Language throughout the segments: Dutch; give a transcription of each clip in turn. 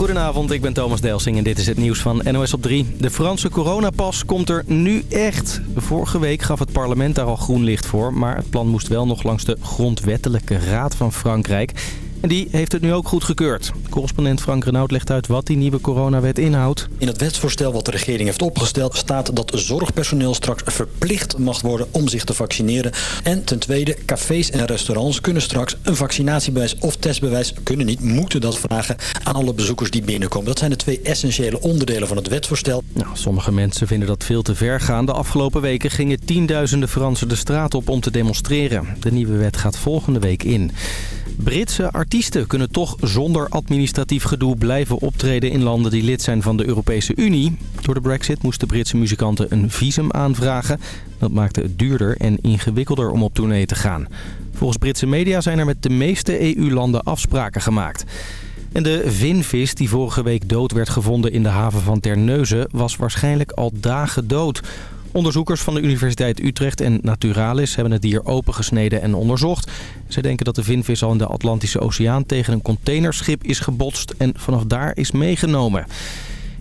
Goedenavond, ik ben Thomas Delsing en dit is het nieuws van NOS op 3. De Franse coronapas komt er nu echt. Vorige week gaf het parlement daar al groen licht voor... maar het plan moest wel nog langs de grondwettelijke raad van Frankrijk... En die heeft het nu ook goedgekeurd. Correspondent Frank Renaud legt uit wat die nieuwe coronawet inhoudt. In het wetsvoorstel wat de regering heeft opgesteld staat dat zorgpersoneel straks verplicht mag worden om zich te vaccineren. En ten tweede, cafés en restaurants kunnen straks een vaccinatiebewijs of testbewijs, kunnen niet, moeten dat vragen aan alle bezoekers die binnenkomen. Dat zijn de twee essentiële onderdelen van het wetsvoorstel. Nou, sommige mensen vinden dat veel te ver gaan. De afgelopen weken gingen tienduizenden Fransen de straat op om te demonstreren. De nieuwe wet gaat volgende week in. Britse artiesten kunnen toch zonder administratief gedoe blijven optreden in landen die lid zijn van de Europese Unie. Door de brexit moesten Britse muzikanten een visum aanvragen. Dat maakte het duurder en ingewikkelder om op tournee te gaan. Volgens Britse media zijn er met de meeste EU-landen afspraken gemaakt. En de vinvis die vorige week dood werd gevonden in de haven van Terneuzen was waarschijnlijk al dagen dood. Onderzoekers van de Universiteit Utrecht en Naturalis hebben het dier opengesneden en onderzocht. Ze denken dat de vinvis al in de Atlantische Oceaan tegen een containerschip is gebotst en vanaf daar is meegenomen.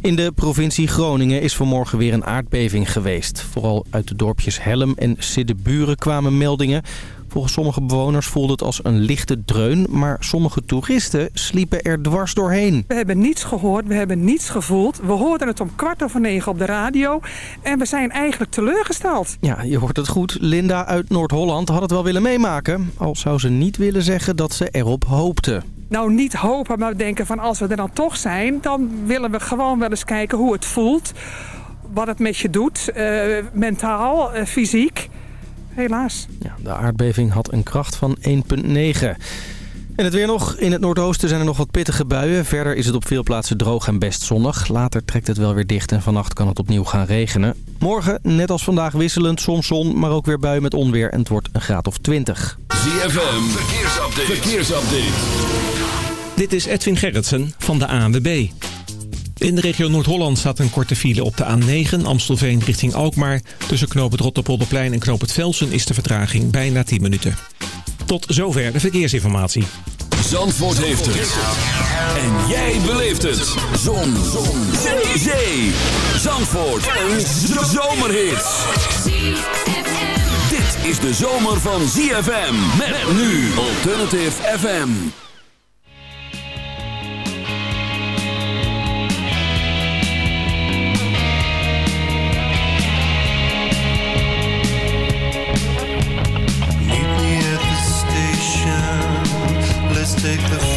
In de provincie Groningen is vanmorgen weer een aardbeving geweest. Vooral uit de dorpjes Helm en Siddeburen kwamen meldingen. Volgens sommige bewoners voelde het als een lichte dreun, maar sommige toeristen sliepen er dwars doorheen. We hebben niets gehoord, we hebben niets gevoeld. We hoorden het om kwart over negen op de radio en we zijn eigenlijk teleurgesteld. Ja, je hoort het goed. Linda uit Noord-Holland had het wel willen meemaken. Al zou ze niet willen zeggen dat ze erop hoopte. Nou, niet hopen, maar denken van als we er dan toch zijn... dan willen we gewoon wel eens kijken hoe het voelt. Wat het met je doet, uh, mentaal, uh, fysiek helaas. De aardbeving had een kracht van 1,9. En het weer nog. In het noordoosten zijn er nog wat pittige buien. Verder is het op veel plaatsen droog en best zonnig. Later trekt het wel weer dicht en vannacht kan het opnieuw gaan regenen. Morgen, net als vandaag, wisselend soms zon, maar ook weer buien met onweer. En het wordt een graad of 20. ZFM, verkeersupdate. verkeersupdate. Dit is Edwin Gerritsen van de ANWB. In de regio Noord-Holland staat een korte file op de A9 Amstelveen richting Alkmaar. Tussen knoop het Rotterpolderplein en knoop het Velsen is de vertraging bijna 10 minuten. Tot zover de verkeersinformatie. Zandvoort heeft het. En jij beleeft het. Zon. Zon. Zee. Zandvoort. Een zomerhit. Dit is de zomer van ZFM. Met nu Alternative FM. Take the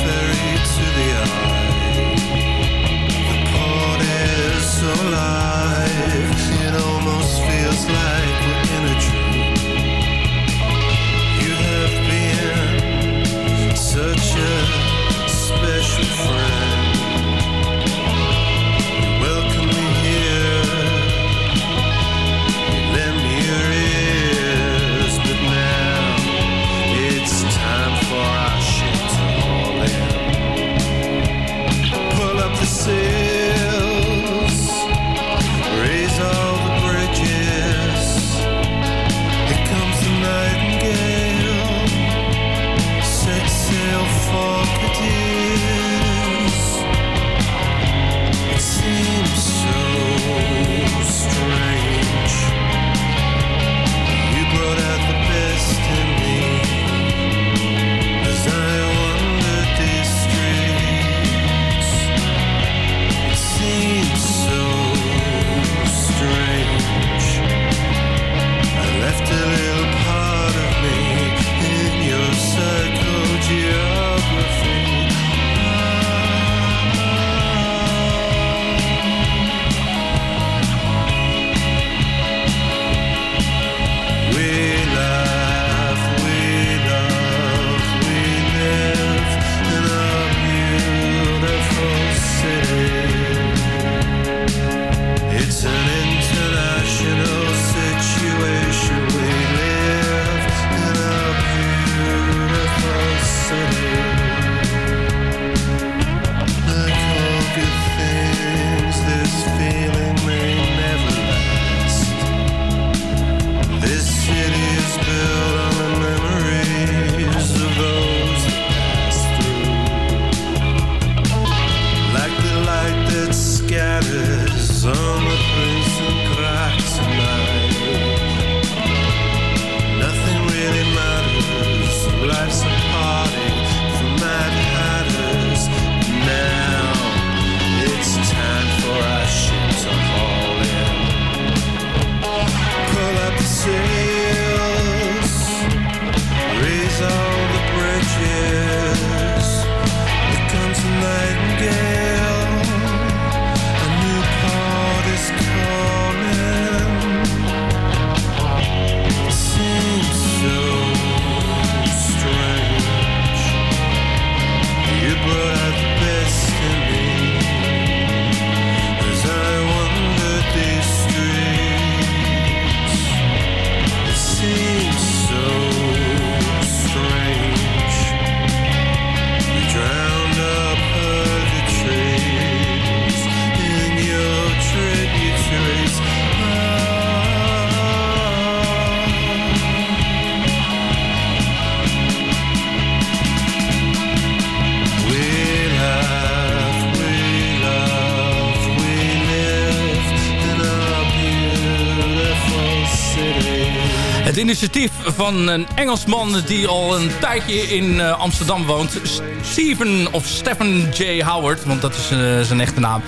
van een Engelsman die al een tijdje in uh, Amsterdam woont. Steven of Stephen J. Howard, want dat is uh, zijn echte naam.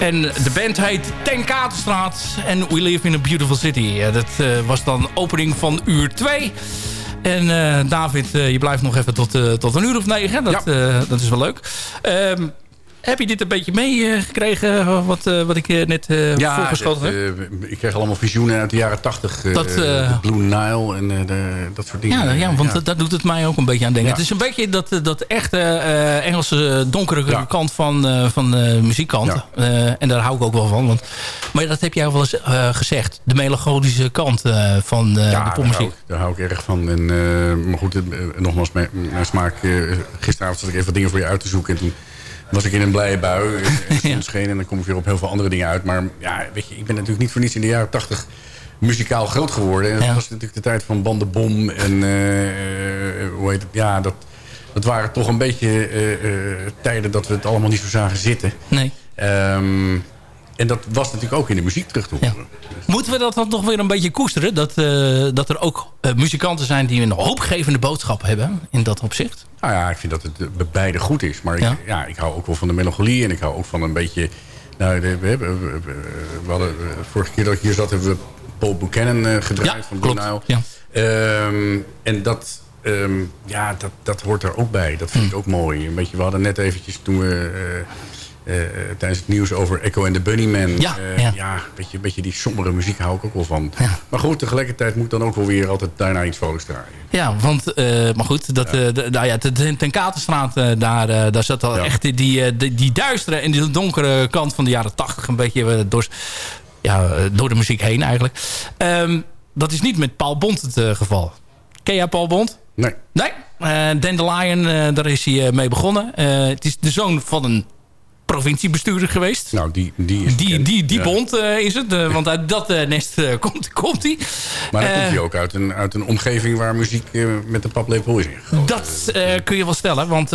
En de band heet Ten Katerstraat en We Live in a Beautiful City. Dat was dan opening van uur 2. En David, je blijft nog even tot, tot een uur of negen. Dat, ja. dat is wel leuk. Ehm, heb je dit een beetje meegekregen, uh, wat, uh, wat ik uh, net ja, voorgeschoten heb? ik kreeg allemaal visioenen uit de jaren tachtig. Blue Nile en de, dat soort dingen. Ja, ja want. Dat, doet het mij ook een beetje aan denken. Het is een beetje dat, dat echte Engelse donkere kant van, van de muziekkant. en daar hou ik ook wel van. Want, maar dat heb jij wel eens gezegd. De melancholische kant van de popmuziek. Daar, daar hou, ik erg van. En, maar goed, nogmaals, mijn, mijn smaak. gisteravond zat ik even dingen voor je uit te zoeken. En toen was ik in een blije bui. En, ja. scheen, en dan kom ik weer op heel veel andere dingen uit. Maar ja, weet je, ik ben natuurlijk niet voor niets in de jaren tachtig muzikaal groot geworden. En dat was natuurlijk de tijd van Bandenbom. En uh, hoe heet het? Ja, dat, dat waren toch een beetje uh, tijden dat we het allemaal niet zo zagen zitten. Nee. Um, en dat was natuurlijk ook in de muziek terug te horen. Moeten we dat dan nog weer een beetje koesteren? Dat, uh, dat er ook uh, muzikanten zijn die een hoopgevende boodschap hebben in dat opzicht? Nou ja, ik vind dat het bij beide goed is. Maar ja. Ik, ja, ik hou ook wel van de melancholie en ik hou ook van een beetje... Nou, we, we hadden, vorige keer dat ik hier zat hebben we Paul Buchanan gedraaid ja, van Blue. Ja. Um, en dat, um, ja, dat, dat hoort er ook bij. Dat vind ik ook mooi. Een beetje, we hadden net eventjes toen we uh, tijdens het nieuws over Echo en the Bunnyman. Ja, uh, ja. ja een, beetje, een beetje die sombere muziek hou ik ook wel van. Ja. Maar goed, tegelijkertijd moet dan ook wel weer altijd daarna iets vrolijks draaien. Ja, want, uh, maar goed, dat, nou ja, ten, ten Katerstraat, daar, daar zat al echt die, die, die, die, duistere en die donkere kant van de jaren tachtig een beetje door, ja, door de muziek heen eigenlijk. Um, dat is niet met Paul Bond het geval. Ken jij Paul Bond? Nee. Nee? Dandelion, daar is hij mee begonnen. het is de zoon van een provinciebestuurder geweest. Nou, die, die is Die, die, die ja. bond uh, is het. Uh, want uit dat uh, nest komt, komt hij. Maar dan komt hij ook uit een, uit een omgeving waar muziek met de paplepel is ingegoten. Dat kun je wel stellen. Want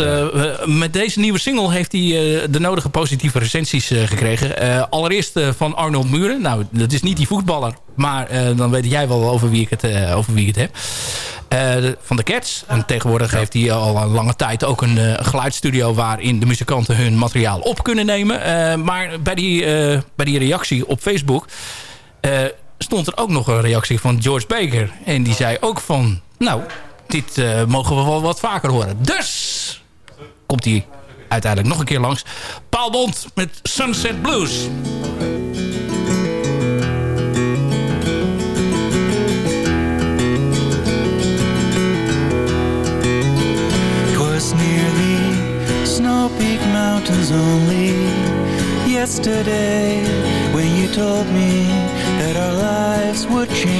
met deze nieuwe single heeft hij de nodige positieve recensies gekregen. allereerst van Arnold Muren. Nou, dat is niet die voetballer. Maar dan weet jij wel over wie ik het, over wie ik het heb. Uh, van de Cats. En tegenwoordig heeft hij al een lange tijd ook een geluidsstudio... waarin de muzikanten hun materiaal op kunnen nemen. Maar bij die, bij die reactie op Facebook... stond er ook nog een reactie van George Baker. En die zei ook van... nou, dit mogen we wel wat vaker horen. Dus komt hij uiteindelijk nog een keer langs. Paul Bond met Sunset Blues. Yesterday when you told me that our lives would change.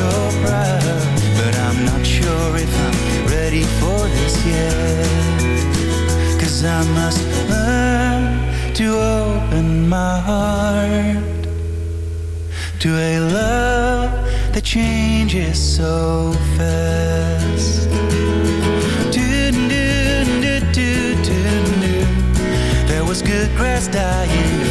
So proud. But I'm not sure if I'm ready for this yet. Cause I must learn to open my heart to a love that changes so fast. There was good grass dying in the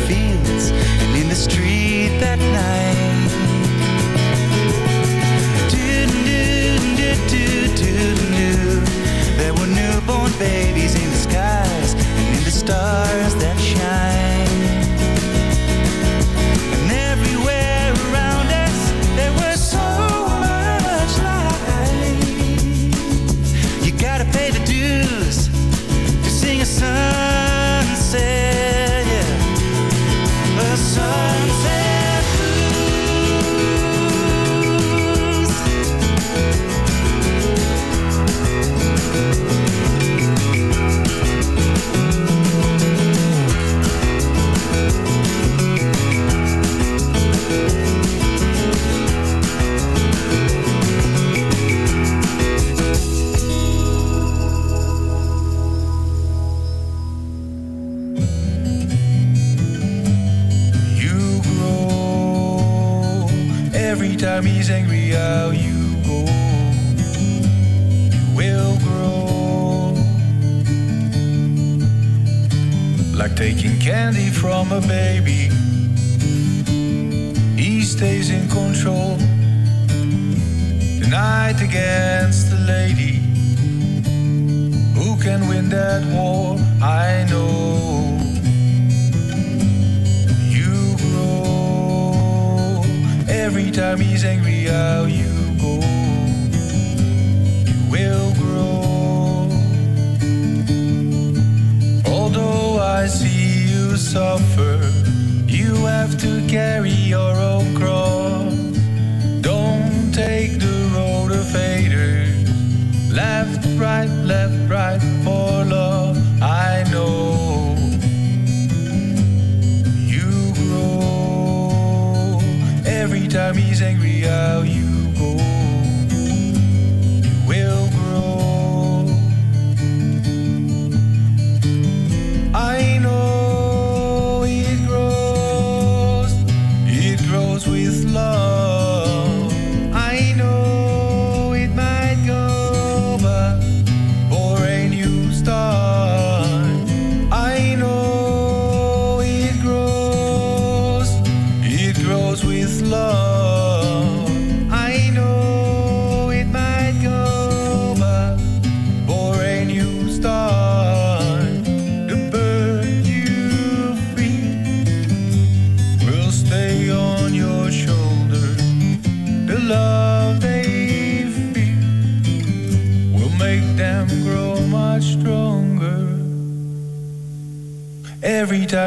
time he's angry. How you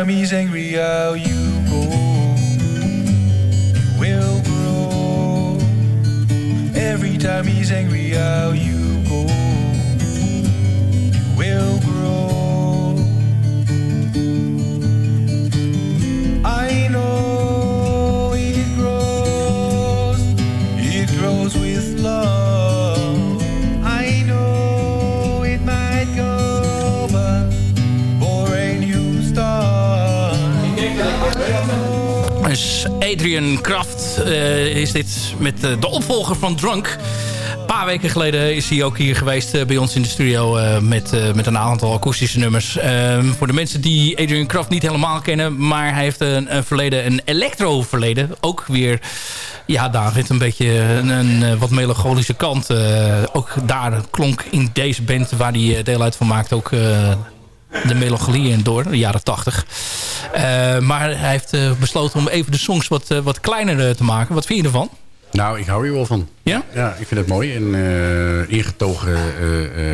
amazing reality. Dus Adrian Kraft eh, is dit met eh, de opvolger van Drunk. Een paar weken geleden is hij ook hier geweest eh, bij ons in de studio... met, met een aantal akoestische nummers. Ehm, voor de mensen die Adrian Kraft niet helemaal kennen... maar hij heeft een, een verleden, een electro-verleden. Ook weer, ja David, een beetje een, een, wat melancholische kant. Ook daar klonk in deze band waar hij deel uit van maakt... ook de melancholie in door, de jaren tachtig. Eh, maar hij heeft eh, besloten om even de songs wat, eh, wat kleiner te maken. Wat vind je ervan? Nou, ik hou hier wel van. Ja? Ja, ik vind het mooi en ingetogen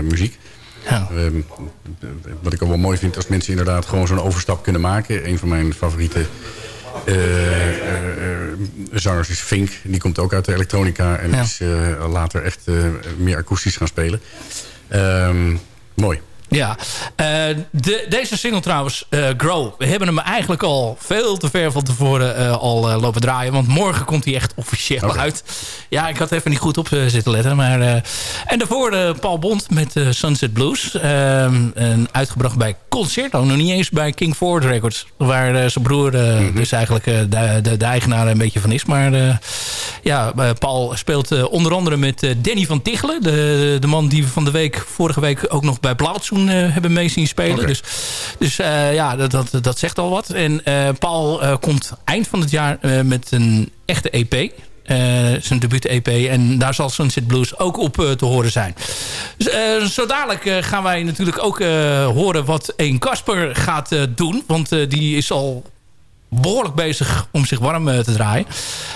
muziek. Ja. Ehm, wat ik ook wel mooi vind als mensen inderdaad gewoon zo'n overstap kunnen maken. Een van mijn favoriete zangers is Fink. Die komt ook uit de elektronica en Ja. is later echt meer akoestisch gaan spelen. Ehm, mooi. Ja, Eh, de, deze single trouwens, eh, Grow. We hebben hem eigenlijk al veel te ver van tevoren eh, al lopen draaien. Want morgen komt hij echt officieel uit. Ja, ik had even niet goed op zitten letten. Maar, en daarvoor Paul Bond met Sunset Blues. Ehm, en uitgebracht bij Concerto. Nog niet eens bij King Ford Records. Waar zijn broer eh, dus eigenlijk de, de, de eigenaar een beetje van is. Maar ja, Paul speelt onder andere met Danny van Tichelen. De, de man die we van de week, vorige week ook nog bij Blauwtsoen eh, hebben mee zien spelen. Dus, dus eh, ja, dat, dat, dat zegt al wat. En eh, Paul komt eind van het jaar met een echte EP. zijn debuut-EP. En daar zal Sunset Blues ook op te horen zijn. Dus, zo dadelijk gaan wij natuurlijk ook horen wat een Casper gaat doen. Want die is al behoorlijk bezig om zich warm eh, te draaien.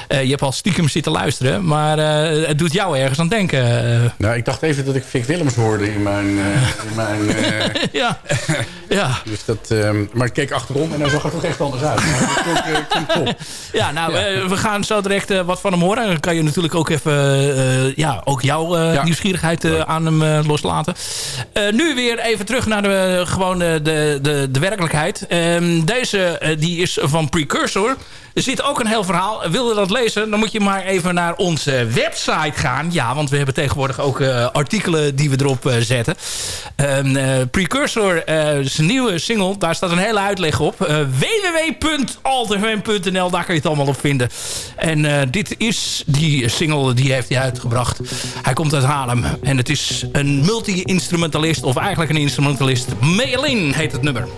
Eh, je hebt al stiekem zitten luisteren. Maar eh, het doet jou ergens aan denken. Nou, ik dacht even dat ik Vic Willems hoorde in mijn... in mijn ja. ja. dus dat, ehm, maar ik keek achterom en dan zag het toch echt anders uit. Maar dat klonk, klonk top. Ja, nou, we gaan zo direct wat van hem horen. Dan kan je natuurlijk ook even, ja, ook jouw Ja. nieuwsgierigheid aan hem loslaten. Nu weer even terug naar de, gewoon de, de, de werkelijkheid. Ehm, deze die is van Precursor. Er zit ook een heel verhaal. Wil je dat lezen, dan moet je maar even naar onze website gaan. Ja, want we hebben tegenwoordig ook uh, artikelen die we erop uh, zetten. Uh, Precursor, zijn nieuwe single, daar staat een hele uitleg op. www.alterfm.nl, daar kan je het allemaal op vinden. En dit is die single, die heeft hij uitgebracht. Hij komt uit Haarlem. En het is een multi-instrumentalist, of eigenlijk een instrumentalist. Mailin heet het nummer.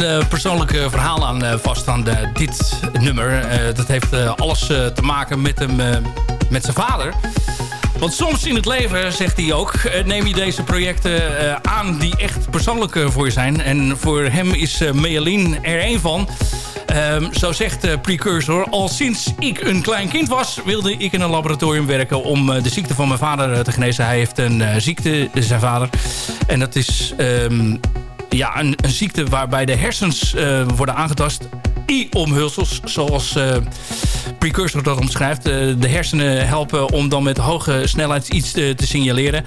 Een eh, persoonlijk eh, verhaal aan eh, vast aan dit nummer. Dat heeft alles te maken met, hem, met zijn vader. Want soms in het leven, zegt hij ook, neem je deze projecten aan die echt persoonlijk voor je zijn. En voor hem is Mealin er één van. Ehm, zo zegt uh, Precursor, al sinds ik een klein kind was... wilde ik in een laboratorium werken om de ziekte van mijn vader te genezen. Hij heeft een ziekte, zijn vader. En dat is um, ja, een, ziekte waarbij de hersens worden aangetast. I-omhulsels, zoals uh, Precursor dat omschrijft. Uh, de hersenen helpen om dan met hoge snelheid iets te, te signaleren.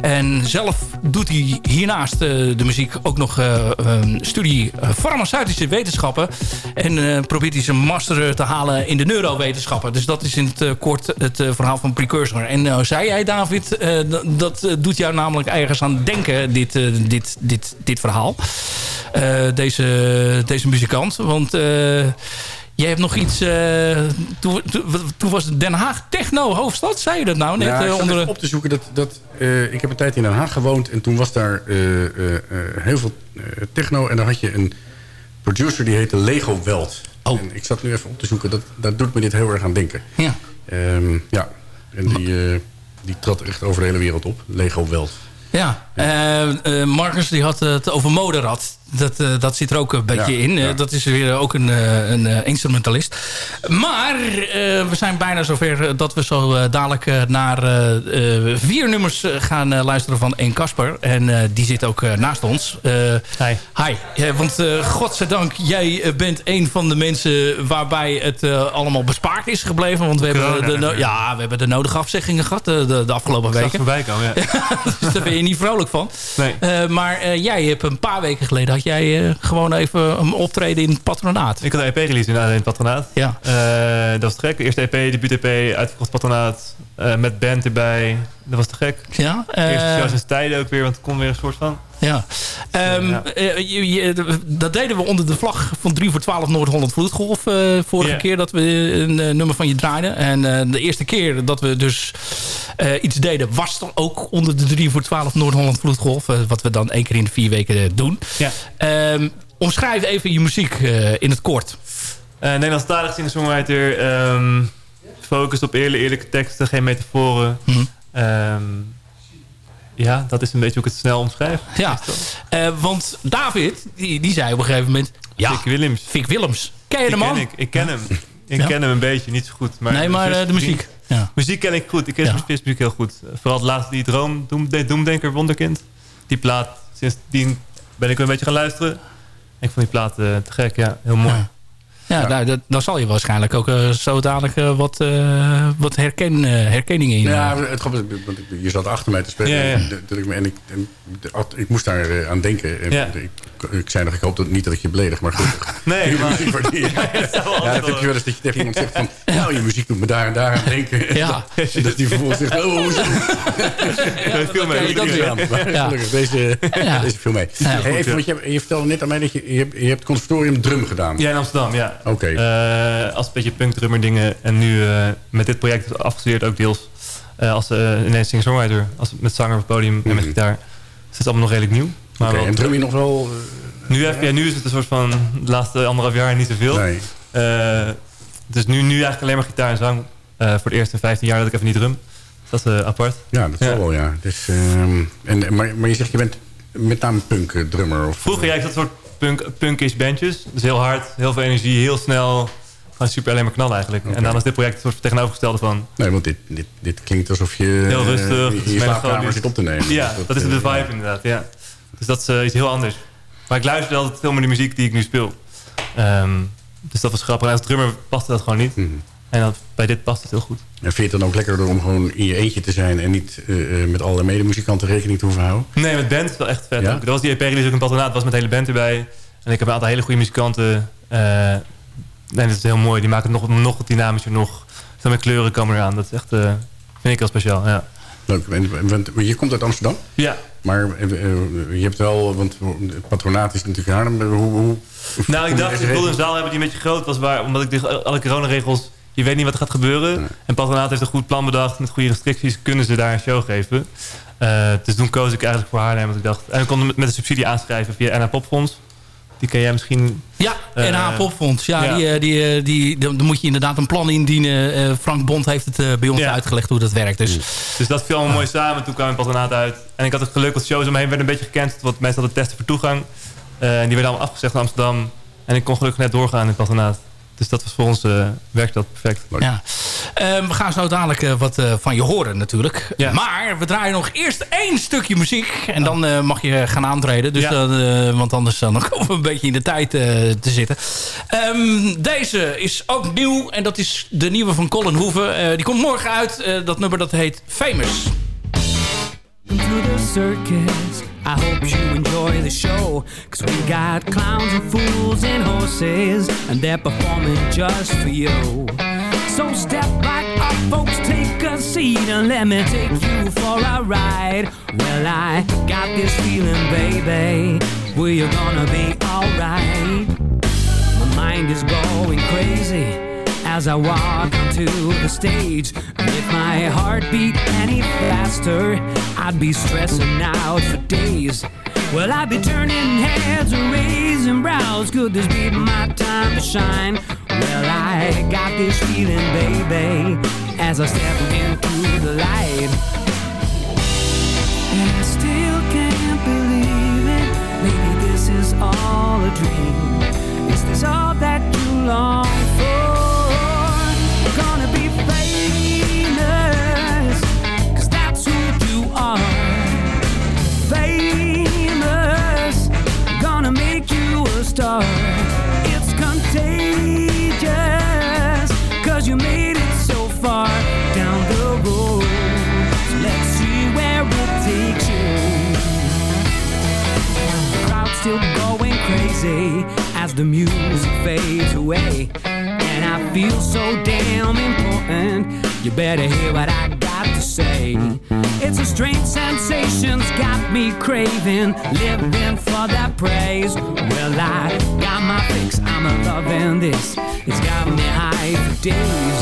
En zelf doet hij hiernaast uh, de muziek ook nog um, studie farmaceutische wetenschappen. En probeert hij zijn master te halen in de neurowetenschappen. Dus dat is in het kort het verhaal van Precursor. En nou zei jij, David, dat doet jou namelijk ergens aan denken, dit, dit, dit, dit verhaal. deze, deze muzikant. Want je hebt nog iets... Uh, toen, was Den Haag techno-hoofdstad. Zei je dat nou net? Ja, uh, onder... op te zoeken. Dat, dat, uh, ik heb een tijd in Den Haag gewoond. En toen was daar heel veel techno. En dan had je een producer die heette Lego Welt. Oh. En ik zat nu even op te zoeken. Dat, dat doet me dit heel erg aan denken. Ja. Um, ja. En die, die trad echt over de hele wereld op. Lego Welt. Ja, uh, Marcus die had het over Moderat. Dat, uh, dat zit er ook een beetje Ja, in. ja. dat is weer ook een, een instrumentalist. Maar we zijn bijna zover dat we zo dadelijk naar vier nummers gaan luisteren van één Kasper. En die zit ook naast ons. hi. Hi. Ja, want godzijdank, jij bent een van de mensen waarbij het allemaal bespaard is gebleven. Want we hebben, de, no ja, we hebben de nodige afzeggingen gehad de, de afgelopen weken. voorbij komen, ja. dus daar ben je niet vrolijk van. Nee. Uh, maar uh, jij hebt een paar weken geleden... had jij uh, gewoon even een optreden in het patronaat. Ik had een EP-release in, in het patronaat. Ja. dat was te gek. Eerste EP, debuut-EP, uitverkocht patronaat. Met band erbij. Dat was te gek. Ja. Eerste shows en tijden ook weer, want het kon weer een soort van... Ja. Um, ja. Uh, je, je, dat deden we onder de vlag van 3 voor 12 Noord-Holland Vloedgolf. Uh, vorige yeah. keer dat we een uh, nummer van je draaiden. En de eerste keer dat we dus iets deden... was dan ook onder de 3 voor 12 Noord-Holland Vloedgolf. wat we dan één keer in de vier weken doen. Ja. Um, omschrijf even je muziek in het kort. Nederlandstalig singer-songwriter. Um, focust op eerlijke, eerlijke teksten, geen metaforen. Mhm. Mm -hmm. Ja, dat is een beetje hoe ik het snel omschrijf. Ja, uh, want David, die, die zei op een gegeven moment... Ja, Fik Willems. Fik Willems. Ken je de man? Ken ik, ik ken hem. Ik ja? ken hem een beetje, niet zo goed. Maar nee, maar uh, de muziek. Ja. Muziek ken ik goed. Ik ken ja. de muziek heel goed. Vooral het laatste, die Droom, Doem, Doemdenker, Wonderkind. Die plaat, sindsdien ben ik een beetje gaan luisteren. Ik vond die plaat uh, te gek, ja. Heel mooi. Ja. Ja. Nou, dat, dan zal je waarschijnlijk ook uh, zo dadelijk uh, wat, uh, wat herken, herkenningen in. Ja, het grappige want je zat achter mij te spelen. Ja, ja. En, en, ik, en, ik moest daar aan denken. En, ja. ik, ik zei nog, ik hoop dat, niet dat ik je beledig, maar goed. Nee, maar... Die, ja, ja, dat heb je wel eens dat je tegen iemand zegt van... Nou, je muziek doet me daar en daar aan denken. Ja. En dat die vervolgens zegt... Oh, hoezo? veel mee. Dat weer aan. Maar Ja. gelukkig, deze, Ja. deze viel mee. Ja, Hey, goed, even, ja. want je, je vertelde net aan mij dat je... Je hebt, je hebt conservatorium drum gedaan. Ja, in Amsterdam, ja. Oké. Uh, als een beetje punkdrummer dingen. En nu uh, met dit project afgestudeerd ook deels. Uh, als uh, ineens singer-songwriter. Als, met zanger op het podium mm -hmm. en met gitaar. Dus het is allemaal nog redelijk nieuw. Maar okay, en drum je nog wel... nu, heb, ja, nu is het een soort van... De laatste anderhalf jaar niet zoveel. Nee. dus nu, nu eigenlijk alleen maar gitaar en zang. voor de eerste 15 jaar dat ik even niet drum. Dat is apart. Ja, dat zal wel, ja. Dus, en, maar, maar je zegt, je bent met name punk drummer? Of, Vroeger, ja, ik zat soort punk, punkish bandjes. Dus heel hard, heel veel energie, heel snel. Gewoon super alleen maar knallen eigenlijk. Okay. En dan is dit project een soort tegenovergestelde van... Nee, want dit, dit, dit klinkt alsof je heel rustig, uh, je slaapkamer zit op te nemen. Ja, dat, dat is de vibe inderdaad, ja. Dus dat is uh, iets heel anders. Maar ik luister altijd veel meer de muziek die ik nu speel. Um, dus dat was grappig. En als drummer paste dat gewoon niet. Mm -hmm. En dat, bij dit past het heel goed. En vind je het dan ook lekkerder om gewoon in je eentje te zijn... en niet uh, met alle medemuzikanten rekening te hoeven houden? Nee, met band is wel echt vet. Ja? Dat was die EP release ook een patronaat. was met de hele band erbij. En ik heb een aantal hele goede muzikanten. Uh, en dat is heel mooi. Die maken het nog, nog dynamischer. Nog veel meer kleuren komen eraan. Dat is echt, uh, vind ik heel speciaal. Ja. Leuk. Want je komt uit Amsterdam? Ja. Maar uh, je hebt wel... Want het patronaat is natuurlijk Haarlem. Hoe, hoe, nou, ik dacht, ik wilde een zaal hebben die een beetje groot was. Waar, omdat ik de, alle coronaregels... Je weet niet wat er gaat gebeuren. Nee. En patronaat heeft een goed plan bedacht. Met goede restricties kunnen ze daar een show geven. Uh, dus toen koos ik eigenlijk voor Haarlem. Want ik dacht, en ik kon met, met een subsidie aanschrijven via NA Popfonds. Die ken jij misschien... Ja, Eh, NH Popfonds. Ja, ja. Die, eh, die, eh, die, dan moet je inderdaad een plan indienen. Eh, Frank Bond heeft het eh, bij ons Ja. uitgelegd hoe dat werkt. Dus Dus dat viel allemaal mooi samen. Toen kwam ik patronaat uit. En ik had het geluk dat shows om me heen werden een beetje gekend. Want mensen hadden testen voor toegang. Eh, en die werden allemaal afgezegd in Amsterdam. En ik kon gelukkig net doorgaan in het patronaat. Dus dat was voor ons, eh werkte dat perfect. ja. Eh, we gaan zo dadelijk eh, wat eh, van je horen natuurlijk. Ja. Maar we draaien nog eerst één stukje muziek. En dan eh, mag je gaan aantreden. Dus Ja. dan, eh, want anders dan komen we een beetje in de tijd eh, te zitten. Ehm, deze is ook nieuw. En dat is de nieuwe van Colin Hoeven. Eh, die komt morgen uit. Eh, dat nummer dat heet Famous. to the circus. I hope you enjoy the show. Cause we got clowns and fools and horses, and they're performing just for you. So step right up, folks, take a seat, and let me take you for a ride. Well, I got this feeling, baby, where you're gonna be alright. My mind is going crazy as I walk onto the stage. And if my heart beat any faster, I'd be stressing out for days. Well, I'd be turning heads and raising brows. Could this be my time to shine? Well, I got this feeling, baby, as I step into the light. And I still can't believe it. Maybe this is all a dream. Is this all that you long for? The music fades away. And I feel so damn important. You better hear what I got to say. It's a strange sensation's got me craving, living for that praise. Well, I got my fix, I'm a loving this. It's got me high for days.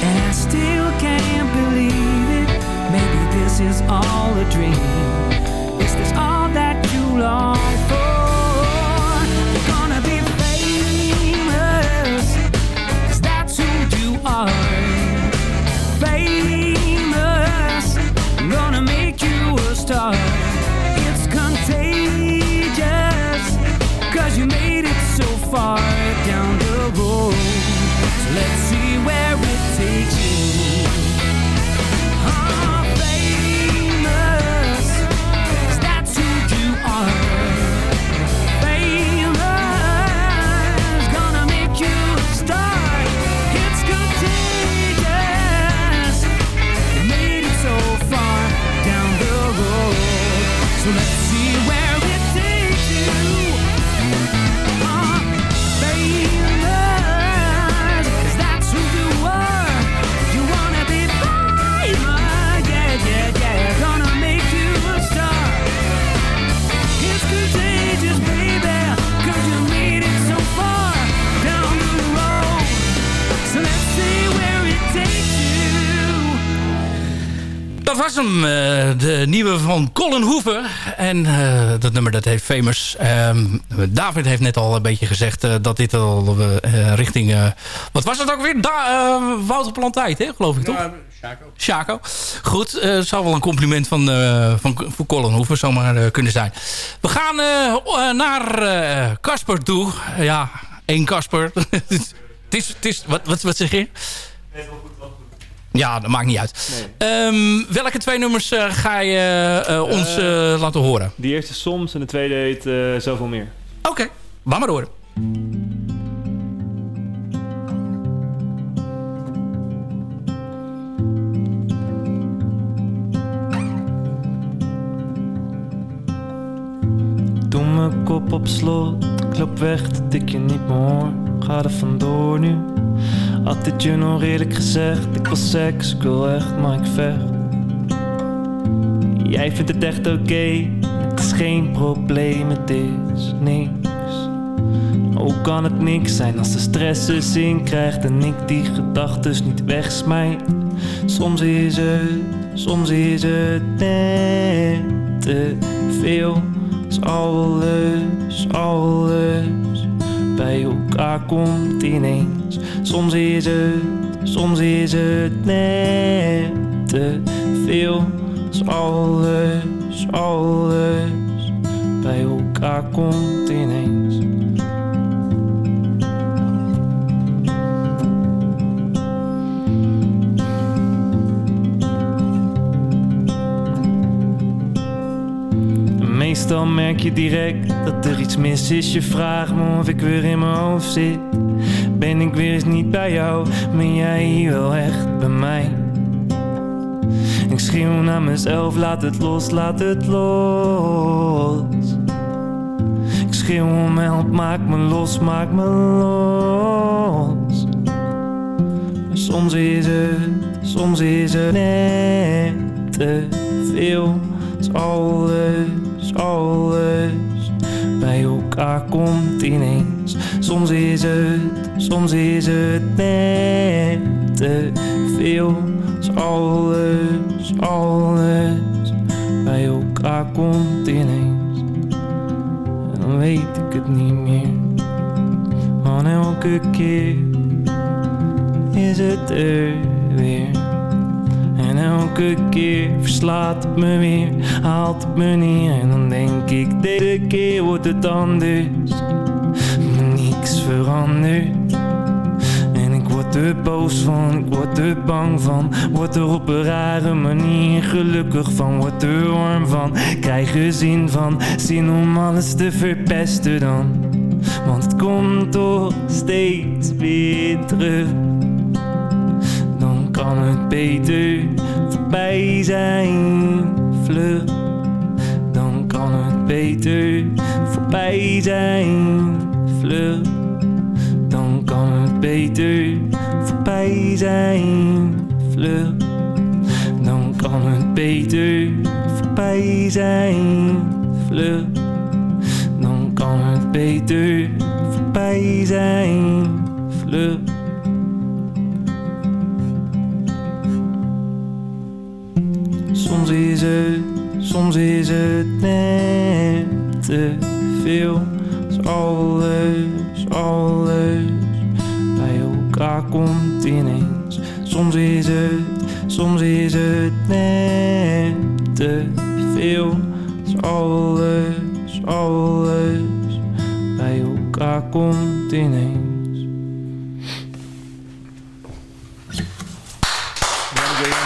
And I still can't believe it. Maybe this is all a dream. Is this all that you long for? Dat was hem, eh, de nieuwe van Colin Hoeven. En eh, dat nummer dat heet Famous. Ehm, David heeft net al een beetje gezegd eh, dat dit al eh, richting... eh, wat was het ook weer? Da eh, Wouter Plantijd, hè, geloof ik toch? Ja, Chaco. Chaco. Goed, eh, het zou wel een compliment van, eh van, voor Colin Hoeven zomaar eh, kunnen zijn. We gaan naar eh, Casper toe. Ja, één Casper. het is, het is, wat, wat, wat zeg je? Ja, dat maakt niet uit. Ehm, welke twee nummers eh, ga je eh, ons eh, laten horen? Die eerste is soms en de tweede heet eh, Zoveel Meer. Oké, laat maar horen. Doe mijn kop op slot, ik loop weg dat ik je niet meer hoor. Ga er vandoor nu. Had dit je nog eerlijk gezegd? Ik wil seks, ik wil echt, maar ik vecht. Jij vindt het echt oké, het is geen probleem, het is niks. Hoe kan het niks zijn als de stress er zin krijgt en ik die gedachten niet wegsmijt? Soms is het, soms is het net te veel. als alles, alles bij elkaar komt ineens. Soms is het, soms is het net te veel. Als alles, alles bij elkaar komt ineens. Meestal merk je direct dat er iets mis is. Je vraagt me of ik weer in mijn hoofd zit. Ben ik weer eens niet bij jou, ben jij hier wel echt bij mij? Ik schreeuw naar mezelf, laat het los, laat het los. Ik schreeuw om help, maak me los, maak me los. Soms is het, soms is het net te veel. Als alles, alles bij elkaar komt ineens. Soms is het, soms is het net te veel. Als alles, alles bij elkaar komt ineens. En dan weet ik het niet meer. Want elke keer is het er weer. En elke keer verslaat het me weer, haalt het me neer. En dan denk ik, deze keer wordt het anders. Niks verandert. En ik word er boos van, ik word er bang van. Word er op een rare manier gelukkig van, word er warm van. Krijg er zin van, zin om alles te verpesten dan. Want het komt toch steeds weer kan het beter voorbij zijn. Vlug, dan kan het beter voorbij zijn. Vlug, dan kan het beter voorbij zijn. Vlug, dan kan het beter voorbij zijn. Vlug, dan kan het beter voorbij zijn. Vlug. Soms is het net te veel. Als alles, alles bij elkaar komt ineens. Soms is het, soms is het net te veel. Als alles, alles bij elkaar komt ineens.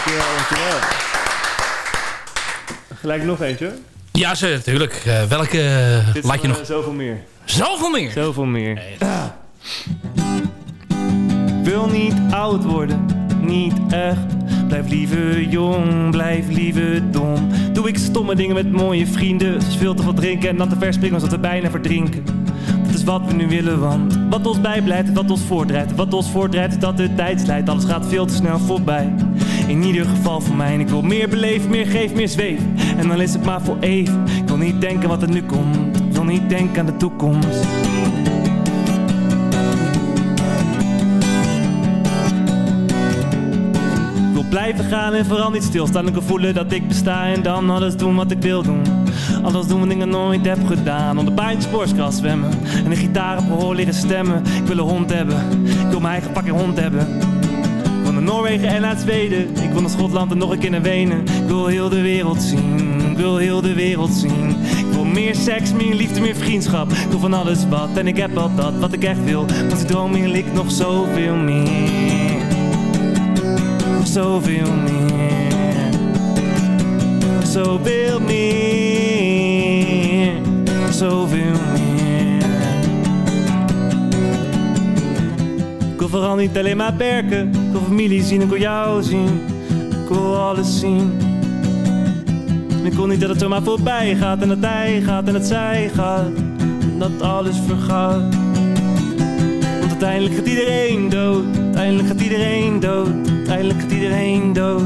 Dankjewel. Gelijk nog eentje. Ja, ze, natuurlijk. Eh, welke eh, Dit laat je nog... eh, Zoveel meer. Zoveel meer? Zoveel meer. Ik wil niet oud worden, niet echt. Blijf liever jong, blijf liever dom. Doe ik stomme dingen met mooie vrienden. Zoals veel te veel drinken en dan te ver springen zodat we bijna verdrinken. Dat is wat we nu willen, want wat ons bijblijft, wat ons voortdrijft. Wat ons voortdrijft is dat de tijd slijt, alles gaat veel te snel voorbij. In ieder geval voor mij, en ik wil meer beleven, meer geven, meer zweven. En dan is het maar voor even. Ik wil niet denken wat er nu komt, ik wil niet denken aan de toekomst. Ik wil blijven gaan en vooral niet stilstaan. Ik wil voelen dat ik besta en dan alles doen wat ik wil doen. Alles doen wat ik nog nooit heb gedaan. Onder het sportskras zwemmen. En een gitaar op mijn hoor leren stemmen. Ik wil een hond hebben. Ik wil mijn eigen fucking hond hebben. Noorwegen en naar Zweden. Ik wil naar Schotland en nog een keer naar Wenen. Ik wil heel de wereld zien. Wil heel de wereld zien. Ik wil meer seks, meer liefde, meer vriendschap. Ik wil van alles wat. En ik heb al dat wat ik echt wil. Want die droom ligt nog zoveel meer nog zoveel meer. Nog zoveel meer. Nog zoveel meer. Ik wil vooral niet alleen maar werken. Ik wil familie zien, ik wil jou zien. Ik wil alles zien. Ik wil niet dat het zomaar voorbij gaat en dat hij gaat en dat zij gaat. En dat alles vergaat. Want uiteindelijk gaat iedereen dood. Uiteindelijk gaat iedereen dood. Uiteindelijk gaat iedereen dood.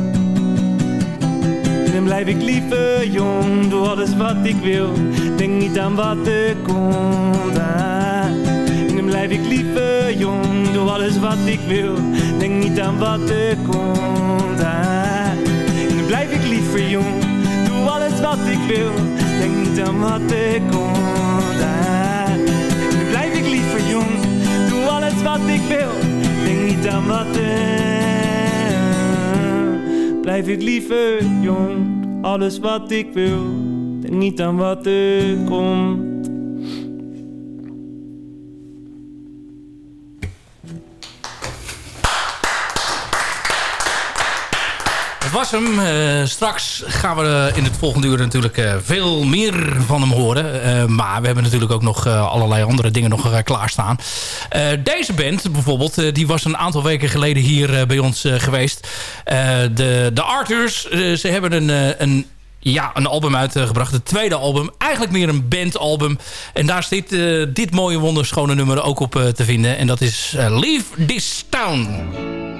En dan blijf ik liever jong. Doe alles wat ik wil. Denk niet aan wat er komt. Ah. En dan blijf ik liever jong. Doe alles wat ik wil. Denk niet aan wat er komt. Ah. En dan blijf ik liever jong. Wat ik wil. Denk niet aan wat. Ah, nu blijf ik liever jong, doe alles wat ik wil. Denk niet aan wat er. Blijf ik liever jong, alles wat ik wil. Denk niet aan wat er komt. Was hem. Eh, straks gaan we eh, in het volgende uur natuurlijk eh, veel meer van hem horen. Maar we hebben natuurlijk ook nog allerlei andere dingen nog klaarstaan. Deze band bijvoorbeeld, die was een aantal weken geleden hier bij ons geweest. De, de Arthurs, ze hebben een, een ja, een album uitgebracht. Het tweede album. Eigenlijk meer een bandalbum. En daar zit dit mooie wonderschone nummer ook op te vinden. En dat is Leave This Town.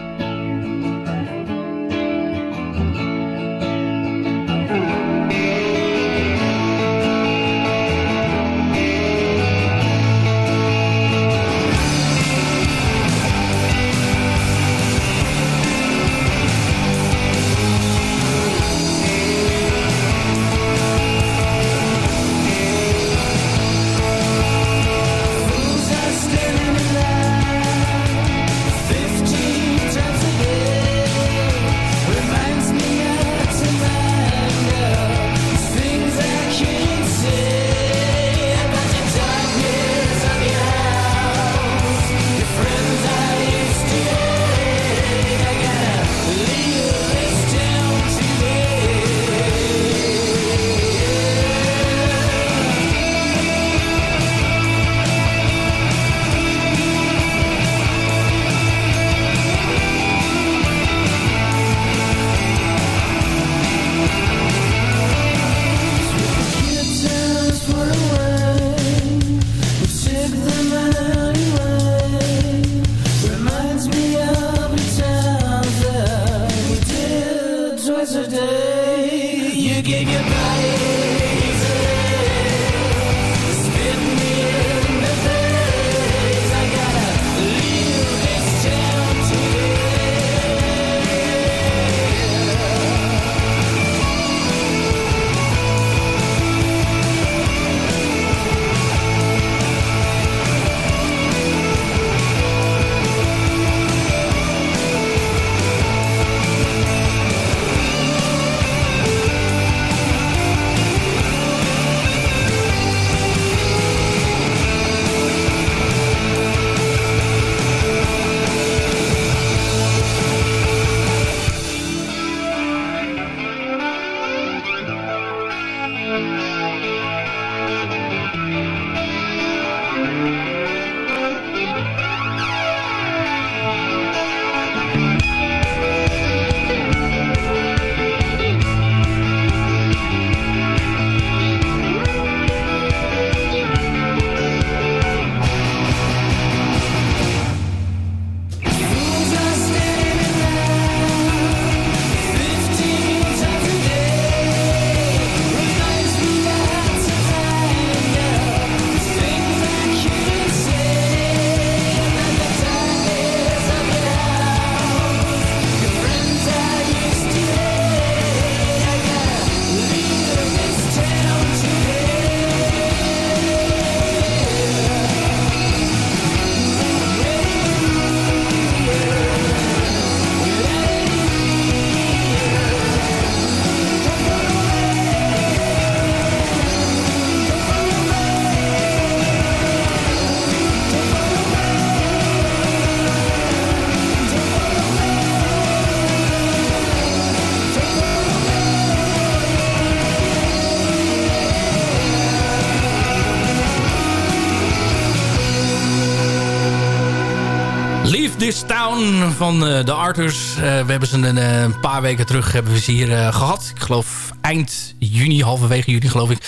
Van eh, de Arthurs. Eh, we hebben ze een, eh, een paar weken terug hebben we ze hier eh, gehad. Ik geloof eind juni, halverwege juni geloof ik.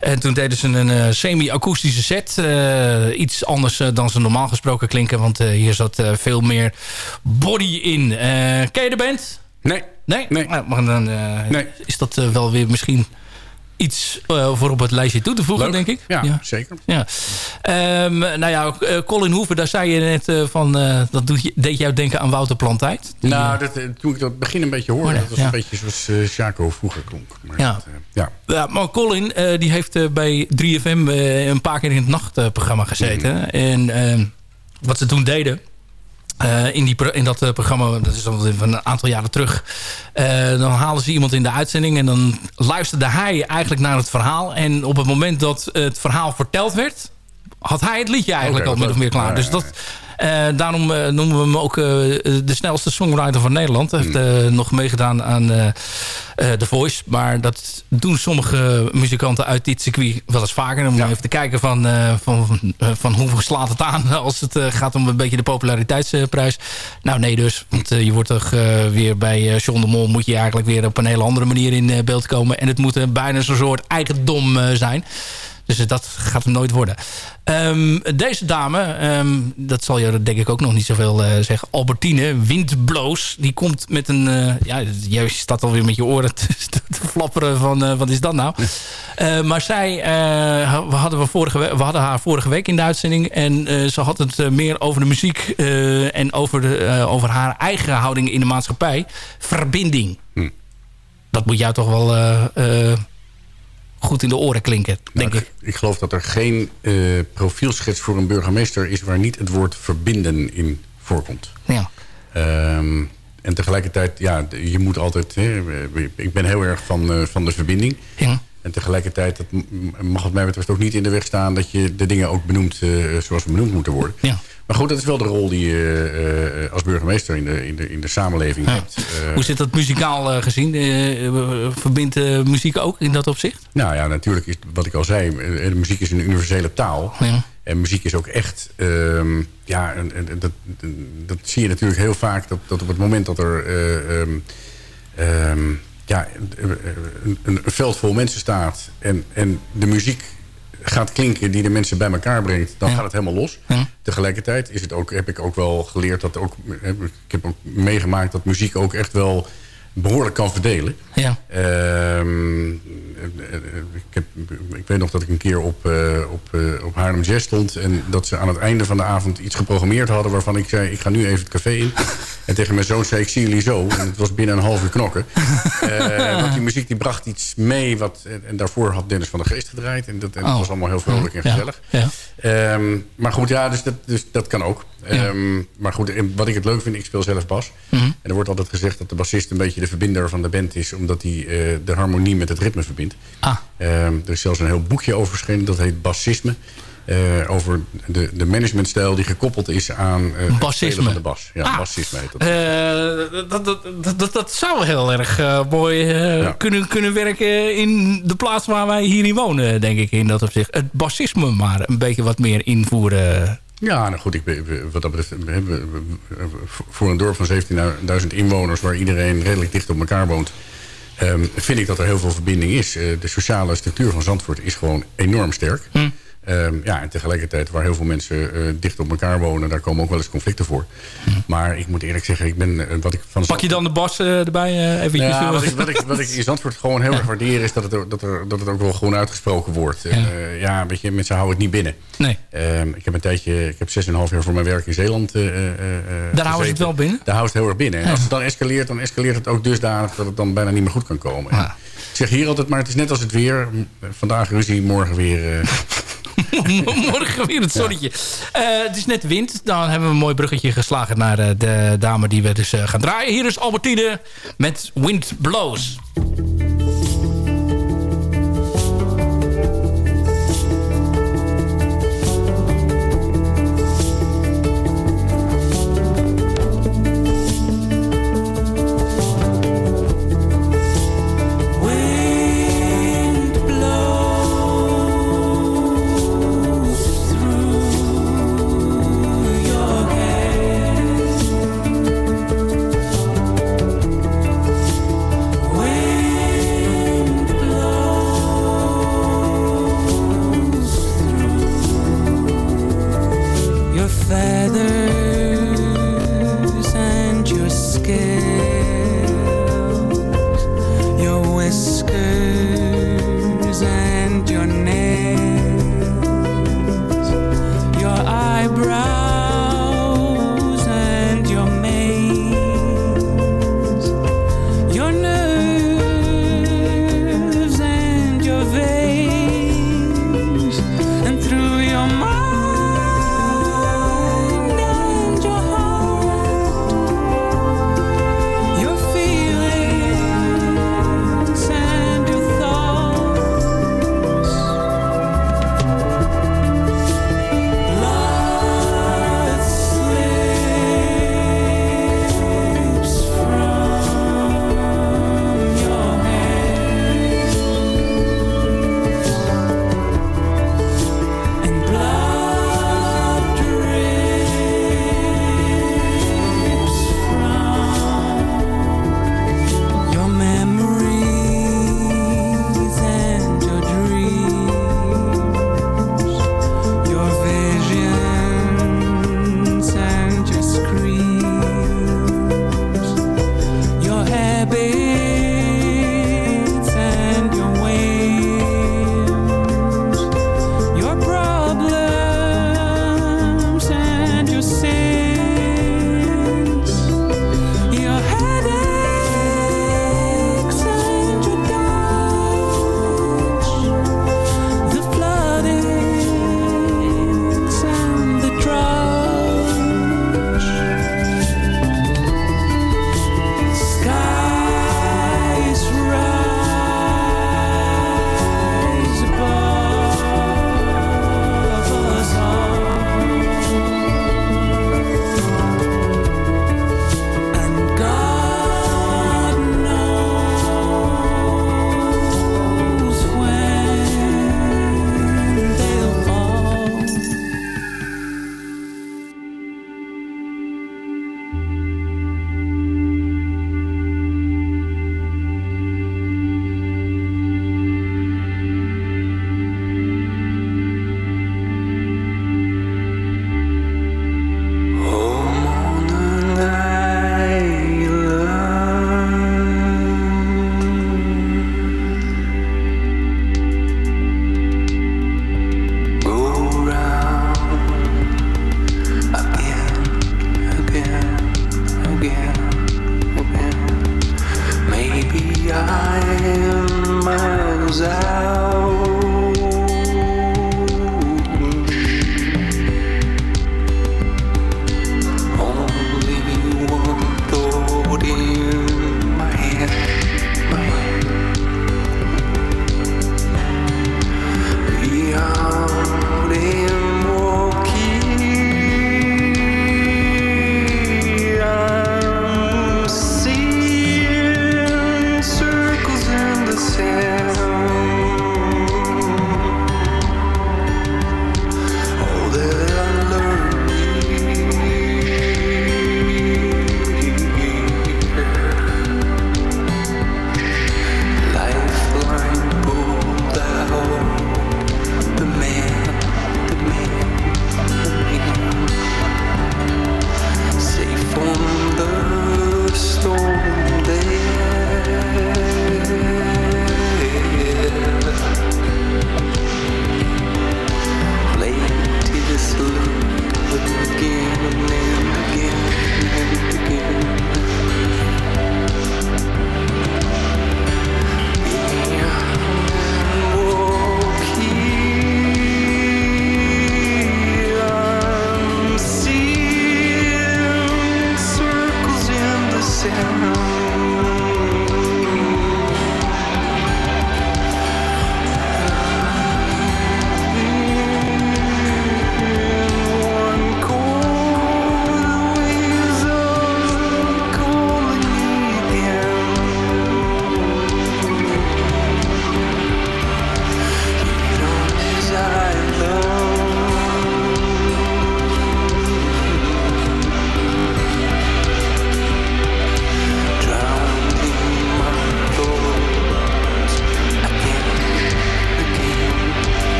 En toen deden ze een semi-akoestische set. Iets anders dan ze normaal gesproken klinken. Want hier zat veel meer body in. Ken je de band? Nee. Nee? nee. Nou, maar dan eh, is dat wel weer misschien iets eh, voor op het lijstje toe te voegen, Leuk. denk ik. Ja, zeker. Ja. Ehm, nou ja, eh, Colin Hoeven, daar zei je net eh, van... dat doet je, deed jou denken aan Wouter Plantijd. Die, nou, dat, toen ik dat begin een beetje hoorde, Oh, dat was ja. een beetje zoals Chaco vroeger klonk. Maar Ja. dat, ja. Ja, maar Colin die heeft bij 3FM eh, een paar keer in het nachtprogramma gezeten. Mhm. En eh, wat ze toen deden... eh, in, die, in dat eh, programma, dat is al een aantal jaren terug... eh, dan halen ze iemand in de uitzending... en dan luisterde hij eigenlijk naar het verhaal. En op het moment dat het verhaal verteld werd... had hij het liedje eigenlijk al min of meer klaar. Ja, dus dat, daarom eh, noemen we hem ook eh, de snelste songwriter van Nederland. Hij heeft Hmm. eh, nog meegedaan aan eh, eh, The Voice. Maar dat doen sommige muzikanten uit dit circuit wel eens vaker. Om even te kijken van, eh, van, eh, van hoe slaat het aan als het eh, gaat om een beetje de populariteitsprijs. Nou nee dus, want eh, je wordt toch eh, weer bij eh, John de Mol moet je eigenlijk weer op een hele andere manier in eh, beeld komen. En het moet eh, bijna zo'n soort eigendom eh, zijn. Dus dat gaat hem nooit worden. Ehm, deze dame, ehm, dat zal je denk ik ook nog niet zoveel eh, zeggen. Albertine Windbloos. Die komt met een... eh, ja, jij staat alweer met je oren te, te flapperen van... eh, wat is dat nou? Maar zij, we, hadden we, vorige we- hadden haar vorige week in de uitzending. En ze had het meer over de muziek. en over, de, over haar eigen houding in de maatschappij. Verbinding. Dat moet jou toch wel... goed in de oren klinken, denk Nou, ik. Ik geloof dat er geen eh, profielschets voor een burgemeester is... waar niet het woord verbinden in voorkomt. Ja. Ehm, en tegelijkertijd, ja, je moet altijd... Hè, ik ben heel erg van, eh, van de verbinding. Ja. En tegelijkertijd dat mag het mij betreft ook niet in de weg staan... dat je de dingen ook benoemt eh, zoals ze benoemd moeten worden. Ja. Maar goed, dat is wel de rol die je eh, als burgemeester in de, in de, in de samenleving Ja. hebt. Eh, Hoe zit dat muzikaal eh, gezien? Eh, eh, verbindt eh, muziek ook in dat opzicht? Nou ja, natuurlijk is wat ik al zei, eh, de muziek is een universele taal. Ja. En muziek is ook echt, ehm, ja, en, en dat, dat zie je natuurlijk heel vaak, dat, dat op het moment dat er eh, ehm, ehm, ja, een, een, een veld vol mensen staat en, en de muziek gaat klinken die de mensen bij elkaar brengt, dan Ja. gaat het helemaal los. Ja. Tegelijkertijd is het ook, heb ik ook wel geleerd dat ook, heb- ik heb ook meegemaakt dat muziek ook echt wel behoorlijk kan verdelen. Ja. Ehm, eh, eh, ik, heb, ik weet nog dat ik een keer op, eh, op, eh, op Haarlem Jazz stond... en dat ze aan het einde van de avond iets geprogrammeerd hadden... waarvan ik zei, ik ga nu even het café in. En tegen mijn zoon zei ik, zie jullie zo. En het was binnen een half uur knokken. Eh, want die muziek die bracht iets mee. Wat, en, en daarvoor had Dennis van der Geest gedraaid. En dat, en dat Oh. was allemaal heel vrolijk en gezellig. Ja. Ehm, maar goed, ja, dus dat, dus dat kan ook. Ehm, maar goed, wat ik het leuk vind, ik speel zelf bas. Mhm. En er wordt altijd gezegd dat de bassist een beetje de verbinder van de band is... omdat hij de harmonie met het ritme verbindt. Ah. Ehm, er is zelfs een heel boekje over verschenen, dat heet Bassisme. Eh, over de, de managementstijl die gekoppeld is aan het Bassisme. van de bas. Ja, Ah. bassisme heet dat. Eh, dat, dat, dat, dat, zou heel erg mooi Ja. kunnen, kunnen werken in de plaats waar wij hier in wonen, denk ik, in dat opzicht. Het bassisme maar een beetje wat meer invoeren. Ja, nou goed, ik, ben- wat dat betreft, voor een dorp van 17.000 inwoners... waar iedereen redelijk dicht op elkaar woont... ehm, vind ik dat er heel veel verbinding is. Eh, de sociale structuur van Zandvoort is gewoon enorm sterk. Hm. Ehm, ja, en tegelijkertijd waar heel veel mensen eh, dicht op elkaar wonen... daar komen ook wel eens conflicten voor. Maar ik moet eerlijk zeggen, ik ben, eh, wat ik van. Pak je dan de bas eh, erbij eventjes? ja, wat, ik, wat, ik, wat ik in Zandvoort gewoon heel erg waardeer... is dat het, ook- dat, er, dat het ook wel gewoon uitgesproken wordt. En, ja, weet je, mensen houden het niet binnen. Nee. Ehm, ik heb een tijdje, ik heb 6,5 jaar voor mijn werk in Zeeland Daar houden ze het wel binnen? Daar houdt het heel erg binnen. En Ja. als het dan escaleert, dan escaleert het ook dusdanig... dat het dan bijna niet meer goed kan komen. En Ik zeg hier altijd, maar het is net als het weer. Vandaag ruzie, morgen weer... Morgen weer het zonnetje. Eh, het is net wind. Dan hebben we een mooi bruggetje geslagen naar eh, de dame die we dus eh, gaan draaien. Hier is Albertine met Wind Blows.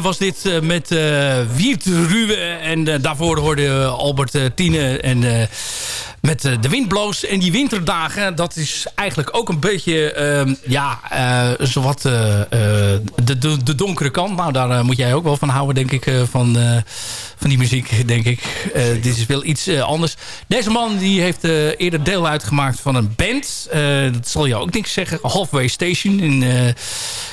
Was dit uh, met uh, Wiert Ruwe. En uh, daarvoor hoorde Albert Tiene en met de windbloos. En die winterdagen, dat is eigenlijk ook een beetje... Uh, ja, uh, zowat uh, de, de, de, donkere kant. Nou, daar moet jij ook wel van houden, denk ik. van, van die muziek, denk ik. dit is wel iets anders. Deze man die heeft eerder deel uitgemaakt van een band. dat zal je ook niks zeggen. Halfway Station. In,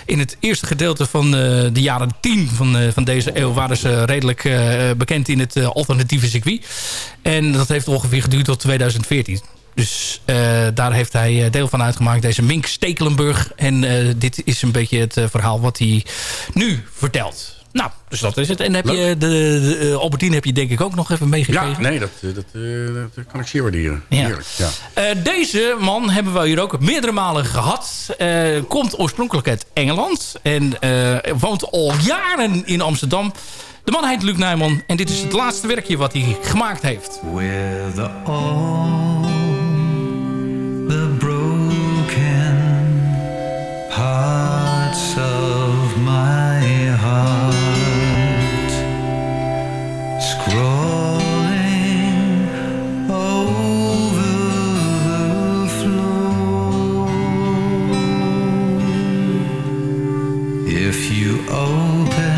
in het eerste gedeelte van de jaren 10 van, van deze eeuw... waren ze redelijk bekend in het alternatieve circuit. En dat heeft ongeveer geduurd tot 2014. Dus uh, daar heeft hij deel van uitgemaakt. Deze Mink Stekelenburg. En uh, dit is een beetje het uh, verhaal wat hij nu vertelt. Nou, dus dat is het. En heb je de, de Albertine heb je denk ik ook nog even meegegeven. Ja, nee, dat, dat, dat kan ik zeer waarderen. Ja. Heerlijk, ja. deze man hebben we hier ook meerdere malen gehad. komt oorspronkelijk uit Engeland. En woont al jaren in Amsterdam. De man heet Luc Nijman en dit is het laatste werkje wat hij gemaakt heeft. With all the broken parts of my heart scrolling over the floor if you open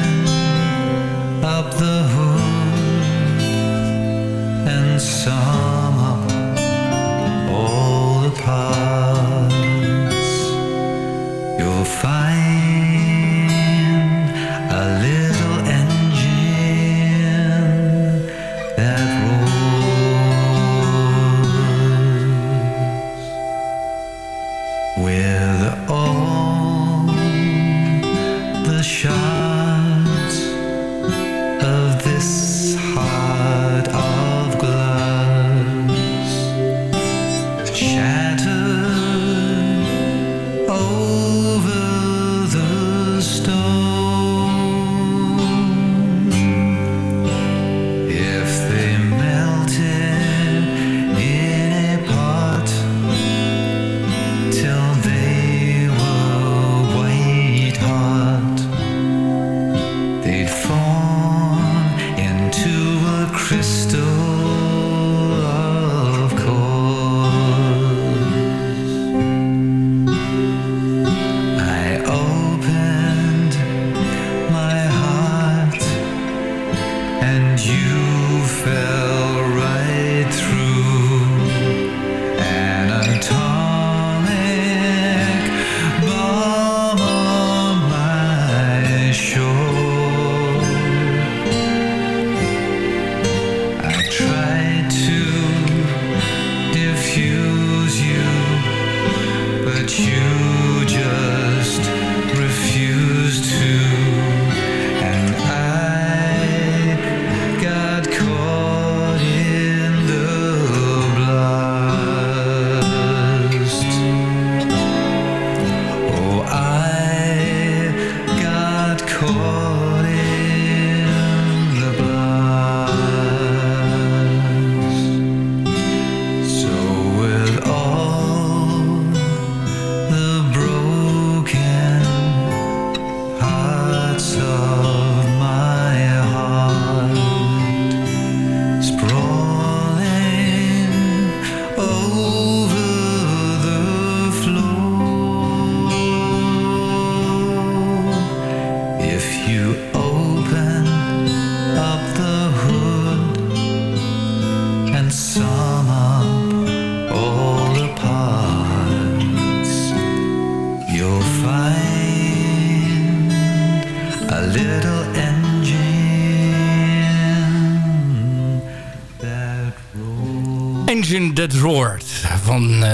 up the hood and sum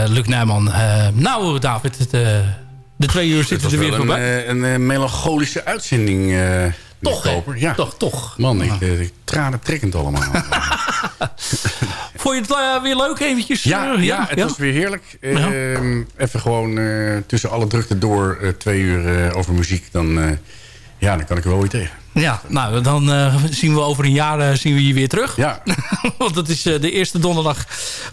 Luc Nijman. Uh, nou, David, het, uh, de twee uur zitten er weer een, voorbij. eh, een, eh, melancholische uitzending. eh, Toch? Koper. Ja. Toch, toch. Man, ik, eh, ik tranen trekkend allemaal. Vond je het eh, weer leuk eventjes? Ja, Eh, ja, het was weer heerlijk. Ja. Ehm, even gewoon eh, tussen alle drukte door eh, twee uur eh, over muziek. Dan, eh, ja, dan kan ik er wel weer tegen. Ja, nou, dan eh, zien we over een jaar eh, zien we je weer terug. Ja. Want dat is eh, de eerste donderdag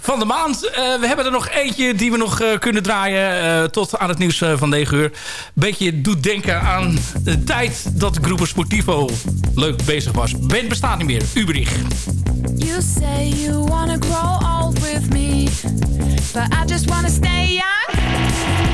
van de maand. Eh, we hebben er nog eentje die we nog eh, kunnen draaien eh, tot aan het nieuws van 9 uur. Beetje doet denken aan de tijd dat Groepo Sportivo leuk bezig was. Ben bestaat niet meer. Ubrich. You say you wanna grow old with me, but I just wanna stay young.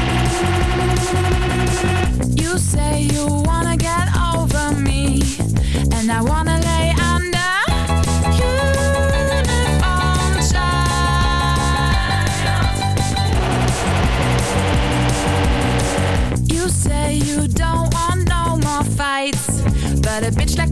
A bitch like